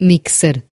ميكسر